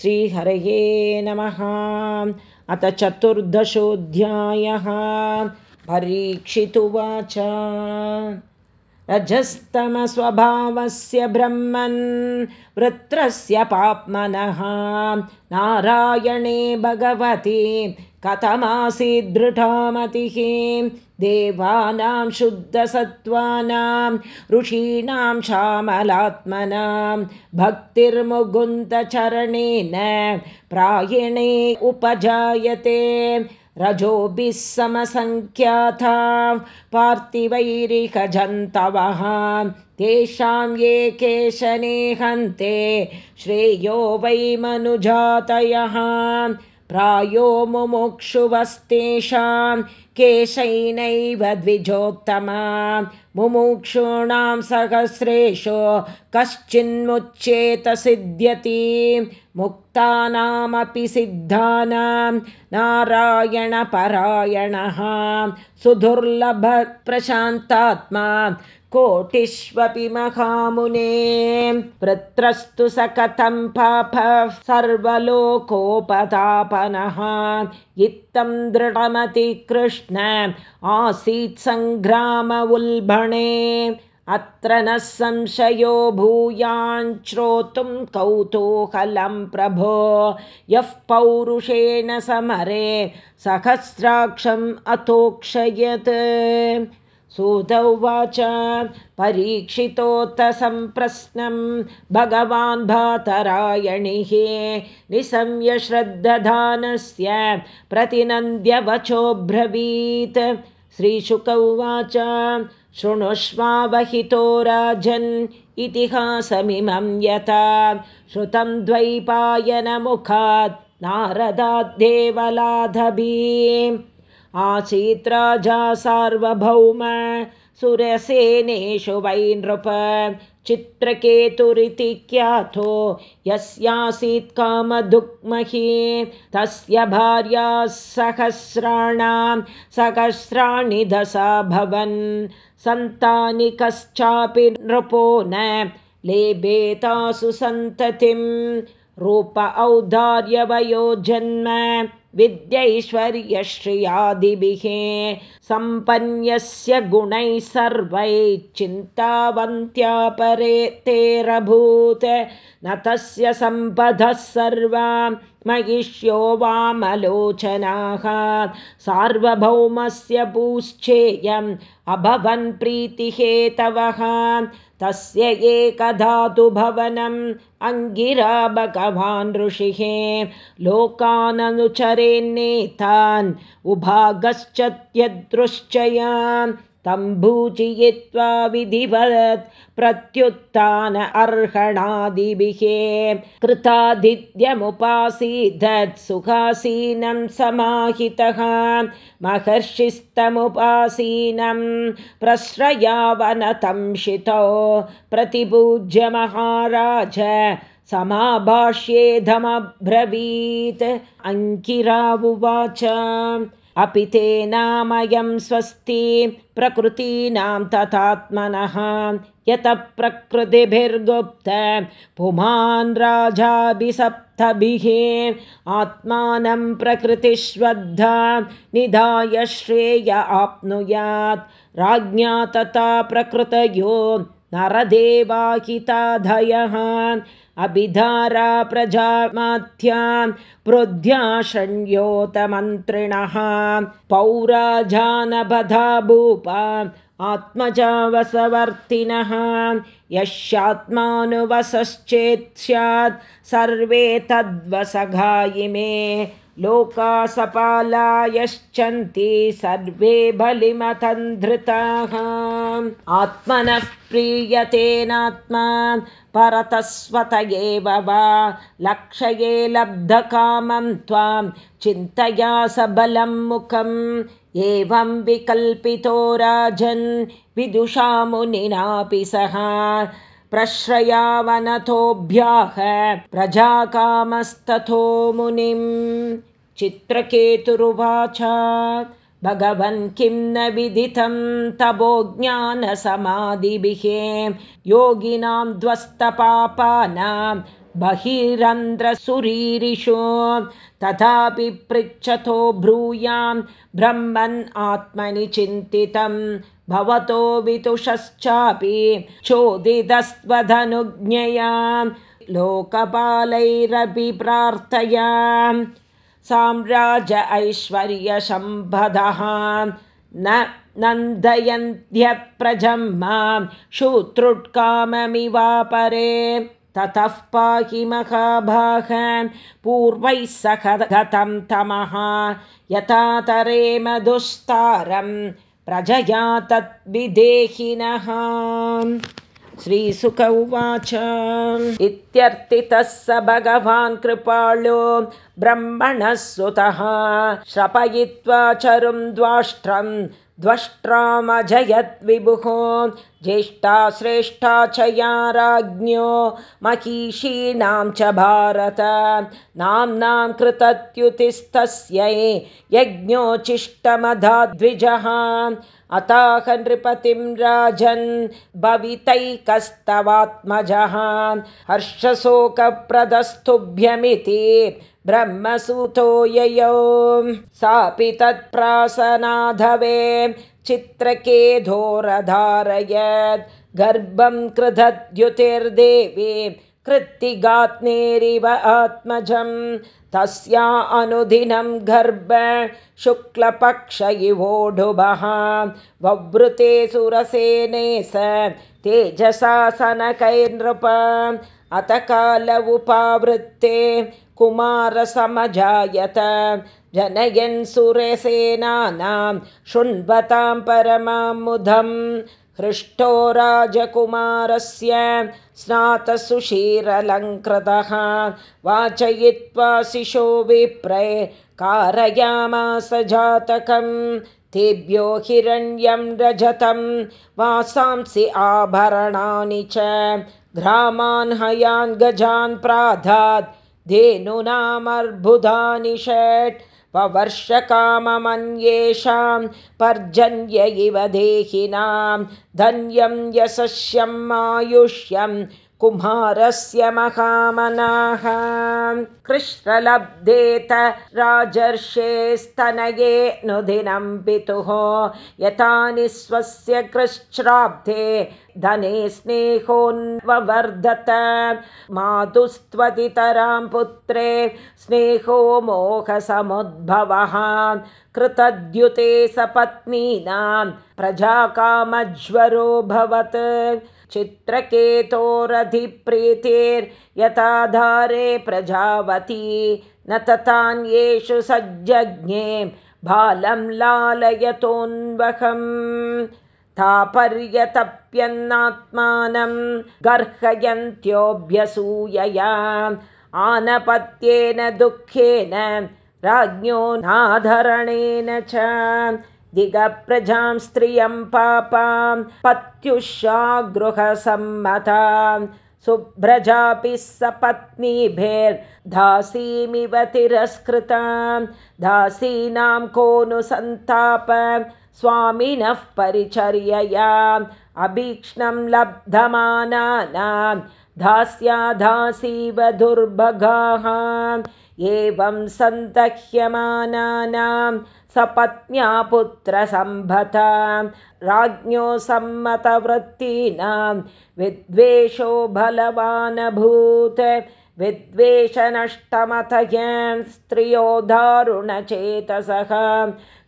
श्रीहरये नमः। अथ चतुर्दशोऽध्यायः। परीक्षितुवाच रजस्तमस्वभावस्य ब्रह्मन् वृत्रस्य पाप्मनः। नारायणे भगवति कथमासीद्दृढामतिः देवानां शुद्धसत्त्वानां ऋषीणां श्यामलात्मनां भक्तिर्मुकुन्दचरणेन प्रायणे उपजायते रजोभिः समसङ्ख्याता पार्थिवैरिकजन्तवः। तेषां ये केशनेहन्ते श्रेयो वै मनुजातयः प्रायो मुमुक्षुवस्तेषां केशैनैव द्विजोत्तमा। मुमुक्षूणां सहस्रेषु कश्चिन्मुच्येत सिद्ध्यति मुक्तानामपि सिद्धानां नारायणपरायणः। सुदुर्लभप्रशान्तात्मा कोटिष्वपि महामुने। वृत्रस्तु स कथं पापः सर्वलोकोपतापनः इत्थं दृढमतिकृष्ण आसीत् सङ्ग्राम उल्बणे अत्र न संशयो भूयाञ्श्रोतुं कौतूहलं प्रभो। यः पौरुषेण समरे सहस्राक्षम् अतोक्षयत् सुतौवाच परीक्षितोत्तसम्प्रश्नं भगवान् भातरायणिः निसंयश्रद्दधानस्य प्रतिनन्द्यवचोऽब्रवीत्। श्रीशुक उवाच शृणुष्वावहितो राजन् इतिहासमिमं यथा श्रुतं द्वैपायनमुखात् नारदाद्देवलाधभी आसीत् राजा सार्वभौम सुरसेनेषु वै नृप चित्रकेतुरिति ख्यातो यस्यासीत् कामदुग्मही तस्य भार्याः सहस्राणां सहस्राणि दशाभवन् सन्तानि कश्चापि नृपो न लेभेतासु सन्ततिं रूप औदार्यवयो जन्म विद्यैश्वर्यश्रियादिभिः सम्पन्यस्य गुणैः सर्वैः चिन्तावन्त्या परे तेरभूत् न तस्य सम्पदः सर्वा महिष्यो वामलोचनाः। सार्वभौमस्य पूश्चेयम् अभवन् प्रीतिहेतवः तस्य एकधातु भवनम् अङ्गिरा भगवान् ऋषिः लोकाननुचरेन्नेतान् उभागश्च तं भूचयित्वा विधिवत् प्रत्युत्थान अर्हणादिभिः. कृतादित्यमुपासीदत् सुखासीनं समाहितः. महर्षिस्तमुपासीनं प्रश्रयावनतं शितो प्रतिपूज्य महाराज समाभाष्येधमब्रवीत् अङ्किरावुवाच अपि तेनामयं स्वस्ति प्रकृतीनां तथात्मनः। यत प्रकृतिभिर्गुप्त पुमान् राजाभिसप्तभिः आत्मानं प्रकृतिश्वद्धा निधाय श्रेय आप्नुयात्। राज्ञा तथा प्रकृतयो नरदेवाहिताधयः अभिधारा प्रजामात्यां प्रोद्ध्याषण्योतमन्त्रिणः पौराजानबधा भूपा आत्मजावसवर्तिनः। यस्यात्मानुवसश्चेत् स्यात् सर्वे लोकासपालायश्चन्ति सर्वे बलिमतन्धृताः आत्मनः प्रीयतेनात्मा परतस्वत एव वा लक्षये लब्धकामं त्वां चिन्तया सबलं मुखम्। एवं विकल्पितो राजन् विदुषामुनिनापि सः प्रश्रयावनतोऽभ्याह प्रजाकामस्तथो मुनिं चित्रकेतुरुवाच भगवन् किं न विदितं तपोज्ञानसमाधिभिः। योगिनां ध्वस्तपापानां बहिरन्ध्रसुरीरिषु। तथापि पृच्छतो ब्रूयां ब्रह्मन् आत्मनि चिन्तितं। भवतो वितुषश्चापि चोदितस्त्वधनुज्ञया लोकपालैरपि प्रार्थया साम्राज ऐश्वर्यशम्भदः न नन्दयन्त्यप्रजं मां शूत्रुट्काममिवापरे ततः पाहि महाभाग पूर्वैः सह गतं तमः यथा तरेम दुस्तारं प्रजया तद्विदेहिनः श्रीसुक उवाच। इत्यर्थितः स भगवान् कृपालो ब्रह्मणः सुतः श्रपयित्वा चरुं द्वाष्ट्रम् द्वष्ट्रामजयद्विभुः ज्येष्ठा श्रेष्ठा च या राज्ञो महिषीणां च भारत। नाम्नां कृतत्युतिस्तस्यै यज्ञोचिष्टमधाद्विजः अताह नृपतिं राजन् भवितैकस्तवात्मजः। हर्षशोकप्रदस्तुभ्यमिति ब्रह्मसूतो ययौ। सापि तत्प्रासनाधवे चित्रके धोरधारयत् गर्भं कृधद्युतिर्देवी कृत्तिगात्नेरिव आत्मजं तस्या अनुदिनं गर्भ शुक्लपक्ष इवोढुभः ववृते सुरसेने स तेजसासनकैर्नृप अत काल उपावृत्ते कुमारसमजायत जनयन् सुरसेनानां शृण्वतां परमामुदम् हृष्टो राजकुमारस्य स्नातसुशीरलङ्कृतः। वाचयित्वा शिशो विप्रे कारयामास जातकं तेभ्यो हिरण्यं रजतं वासांसि आभरणानि च। ग्रामान् हयान् गजान् प्राधात् धेनूनामर्बुधानि षट् वर्षकाममन्येषां पर्जन्य इव देहिनां धन्यं यशस्यम् आयुष्यं कुमारस्य महामनाः। कृष्णलब्धेत राजर्षेस्तनये नुदिनं पितुः यथानि स्वस्य कृश्राब्धे धने स्नेहोन्ववर्धत मातुस्त्वतितरां पुत्रे स्नेहो मोहसमुद्भवः। कृतद्युते सपत्नीनां प्रजाकामज्वरोऽभवत् चित्रकेतोरधिप्रीतिर्यथाधारे प्रजावती। न तथान्येषु सज्जज्ञे बालं लालयतोऽन्वहम् तापर्यतप्यन्नात्मानं गर्हयन्त्योऽभ्यसूयया। आनपत्येन दुःखेन राज्ञो नाधरणेन च दिगप्रजां स्त्रियं पापां पत्युषा गृहसम्मतां सुभ्रजापि सपत्नीभिर्दासीमिव तिरस्कृतां। दासीनां को नु सन्ताप स्वामिनः परिचर्ययाम्। अभीक्ष्णं लब्धमानानां दास्यादासीव दुर्भगाः। एवं सन्दह्यमानानां सपत्न्या पुत्रसम्भता राज्ञो सम्मतवृत्तीनां विद्वेषो बलवानभूत् विद्वेषनष्टमथयन् स्त्रियो दारुणचेतसः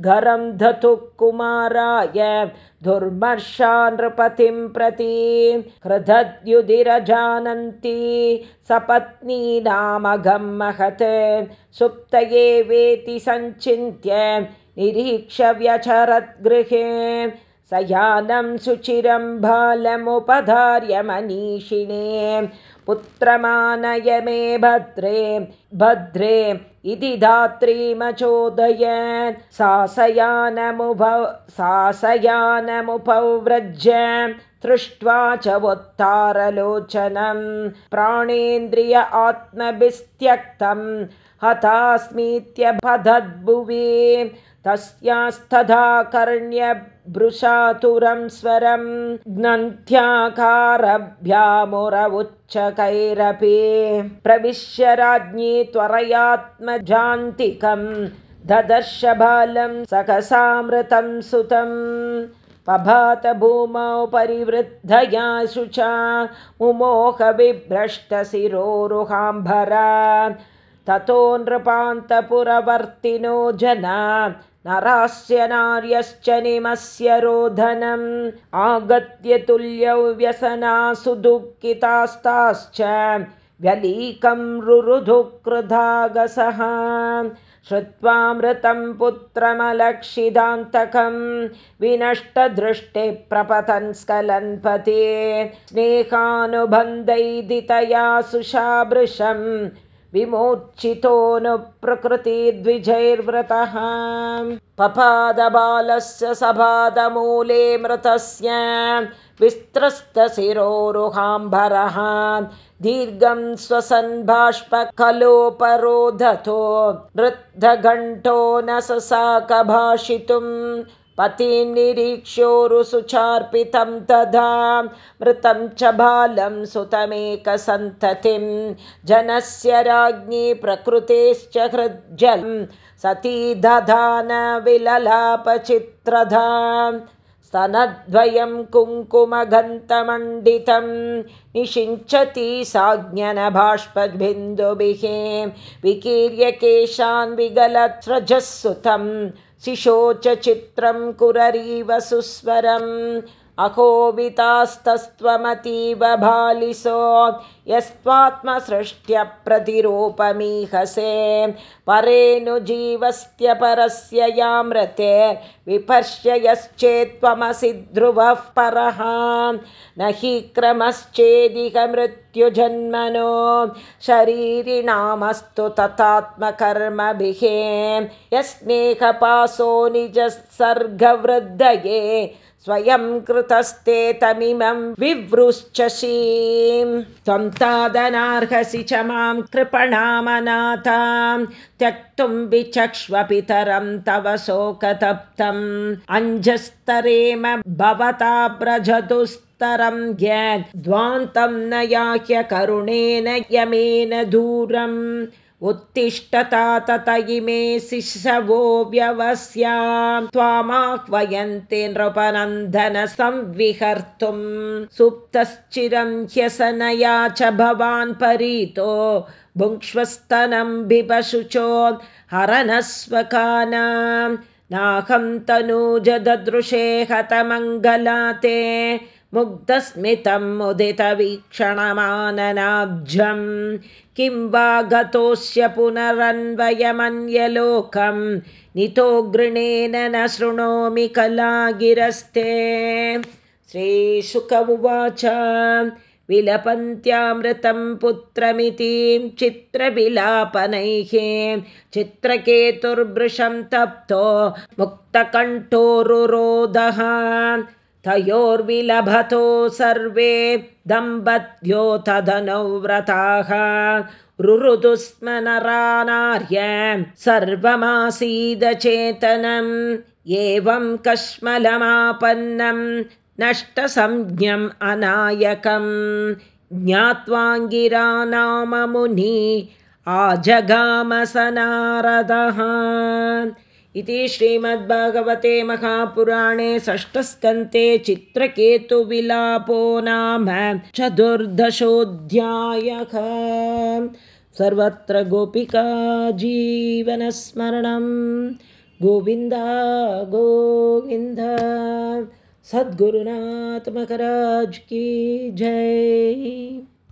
घरं धतुः कुमाराय दुर्मर्षा नृपतिं प्रति। हृदद्युधिरजानन्ति सपत्नीनामघं महत्। सुप्तये वेति सञ्चिन्त्य निरीक्ष व्यचरद्गृहे सयानं सुचिरं बालमुपधार्य मनीषिणे पुत्रमानय मे भद्रे भद्रे इति धात्रीमचोदयत् सासयानमुभ सासयानमुपव्रज दृष्ट्वा च वोत्तारलोचनं। प्राणेन्द्रिय आत्मभिस्त्यक्तं हतास्मीत्यभदद्भुवि। तस्यास्तथा कर्ण्यभृशातुरं स्वरं ज्ञन्त्याकारभ्यामुरवुच्चकैरपि प्रविश्य राज्ञी त्वरयात्मजान्तिकं ददर्शबालं सकसामृतं सुतम् पभात भूमौ परिवृद्धया शुचा मुमोहविभ्रष्टशिरोरुहाम्भरा ततो नृपान्तपुरवर्तिनो जना नरास्य नार्यश्च निमस्य रोधनम् आगत्य तुल्यौ व्यसनासु दुःखितास्ताश्च व्यलीकं रुरुधुकृधागसः। श्रुत्वामृतं पुत्रमलक्षिदान्तकं विनष्टदृष्टे प्रपतन् स्खलन्पते स्नेहानुबन्धैदितया सुशाभृशम् विमोचितोऽनुप्रकृतिद्विजैर्व्रतः पपादबालस्य सभादमूले मृतस्य विस्त्रस्तशिरोरुहाम्बरः दीर्घं स्वसन् बाष्पकलोपरोधतो वृद्धघण्टो न ससाकभाषितुम् पतिनिरीक्ष्योरुसुचार्पितं तदा मृतं च बालं सुतमेकसन्ततिं। जनस्य राज्ञी प्रकृतेश्च हृज्जलं सती दधान विललापचित्रधा स्तनद्वयं कुङ्कुमगन्तमण्डितं निषिञ्चति साज्ञनबाष्पबिन्दुभिः विकीर्य केशान् विगलत्रजःसुतं शिशोचचित्रं कुररीव सुस्वरम् अहोवितास्तस्त्वमतीव बालिसो यस्त्वात्मसृष्ट्यप्रतिरूपमीहसे। परेऽनुजीवस्त्यपरस्य यामृते विपर्श्य यश्चेत्त्वमसि ध्रुवः परः। न हि क्रमश्चेदिह मृत्युजन्मनो शरीरिणामस्तु तथात्मकर्मभिः। यस्नेहपासो निजसर्गवृद्धये स्वयं कृतस्ते तमिमं विवृश्चशीं त्वं तादनार्हसि च मां कृपणामनाथां। त्यक्तुं विचक्ष्वपितरं तव शोकतप्तम्। अञ्जस्तरेम भवता व्रजतुस्तरं द्वान्तं न याह्य करुणेन यमेन दूरम् उत्तिष्ठता तत इमे शिशवो व्यवस्यां त्वामाह्वयन्ते नृपनन्दन संविहर्तुं सुप्तश्चिरं ह्यसनया च भवान् परीतो भुङ्क्ष्वस्तनं बिभशुचो हरनस्वकानां नाहं तनूजददृशे हतमङ्गलाते मुग्धस्मितं मुदितवीक्षणमाननाब्जं किं वा गतोऽस्य पुनरन्वयमन्यलोकं नितो गृणेन न शृणोमि कलागिरस्ते। श्रीशुक उवाच विलपन्त्यामृतं पुत्रमितिं चित्रविलापनैः चित्रकेतुर्भृशं तप्तो मुक्तकण्ठोरुरोधः तयोर्विलभतो सर्वे दम्पत्यो तदनौ व्रताः। रुरुदु स्म नरानार्य सर्वमासीदचेतनम् एवं कश्मलमापन्नं नष्टसंज्ञम् अनायकं ज्ञात्वाङ्गिरा नाम मुनि आजगामसनारदः इति श्रीमद्भागवते महापुराणे षष्ठस्कन्ते चित्रकेतुविलापो नाम चतुर्दशोऽध्यायः। सर्वत्र गोपिका जीवनस्मरणं गोविन्द गोविन्द सद्गुरुनाथमकराज की जय